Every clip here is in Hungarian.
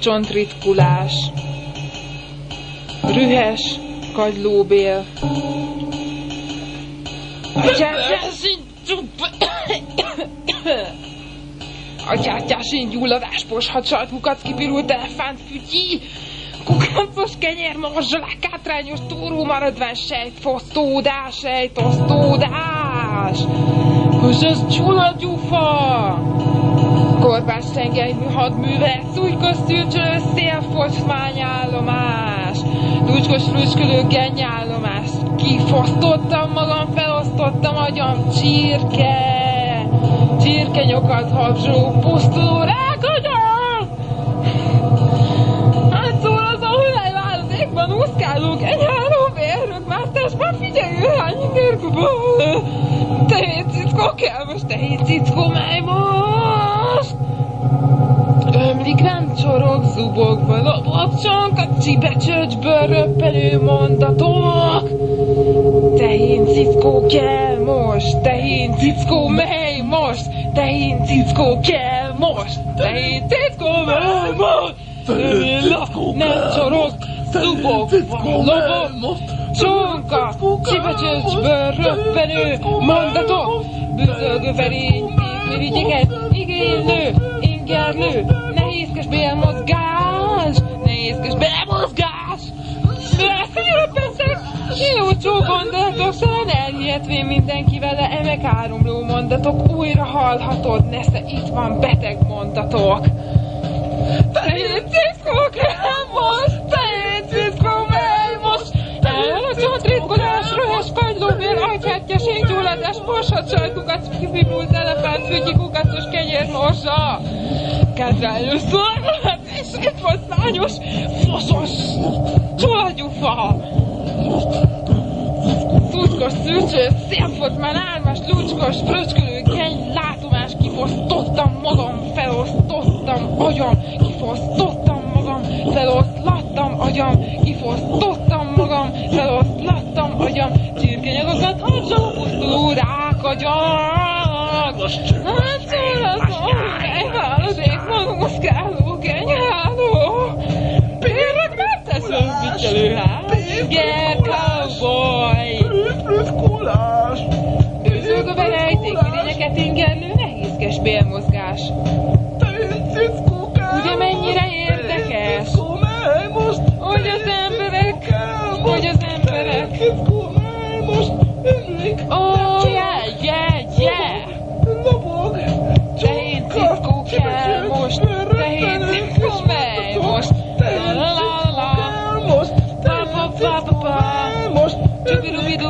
csontritkulás, rühes kagylóbél, Atyátyásén gyulladás, poshat, sajt, kukac, kipirult elefánt, fütyi, kukacos kenyér, morzsolák, kátrányos, túró, maradvány, sejt, fosztódás, sejt, osztódás. Korpás tengely, hadművet, szújkos szűrcsölő, szélfocsmányállomás, Lucskos früskölő gennyállomás, kifosztottam magam, felosztottam agyam, csirke, csirke nyokat habzsó, pusztuló rákonyom! Hát szól az a hullájvál az égben úszkáló genyáló vérrök, már testben figyeljő hány ingérkubó! Tehén cickó kell most, tehén cickó, mely most! Ömlik, nem csorog, zubogva, lobog, csonka, csibe, csöcsből röppenő mondatok! Tehén cickó kell most, tehén cickó mely most, tehén cickó kell most, tehén cickó mely most! Ömlik, nem csorog, zubogva, lobog, csonka, csibe, csöcsből röppenő mondatok! Büzölgő verény, mirigyeket, igénylő, ingerlő, nehézkes bélmozgás, nehézkes bélmozgás. Figyelj, persze, jó gondolatok, szóval elhihetvén mindenki vele, emek áramló mondatok, újra hallhatod, nesze, itt van beteg mondatok. Tehén ciszkó kell most, tehén ciszkó mely most, el a csontritkodás, röhes kagylóvér, agyhátja, sénygyulladás, morsat, sajtkukac, kipipult fügyi, kukacos kenyér morsa. Kedvelő szolgálat, és egy foszlányos, foszos, csolagyufa. Tutkos szűcső, szélfot már ármas, lucskos, fröcskölő, keny, látomás, kifosztottam magam, felosztottam agyam, kifosztottam magam, feloszlattam agyam, kifosztottam magam, feloszlattam agyam, csirkenyagokat habzsó, pusztuló rák agyam. Kell Ugye mennyire érdekes? Hogy az emberek, hogy az emberek. ömlik, Oh, yeah, yeah, yeah! Tehén cickó kell most, tehén cickó mely most. La la la la. Pa pa pa pa pa. most,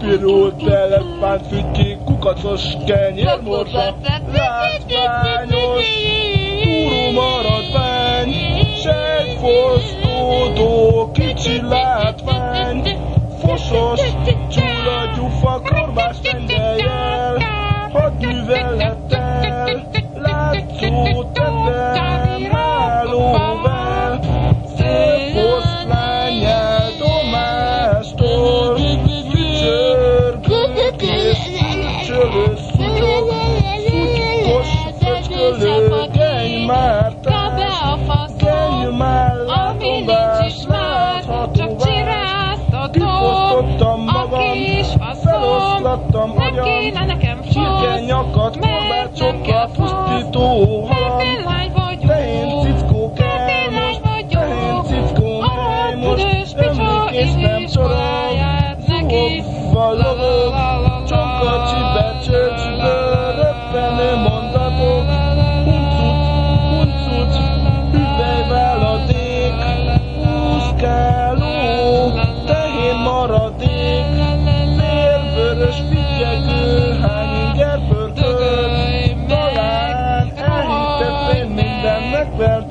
kipirult elefánt fütyi, kukacos kenyérmorsa, látványos, túró maradvány, segfosztódó, kicsi látvány, fosos, agyam, csirke nyakat, korbácsokkal pusztító Blackbird.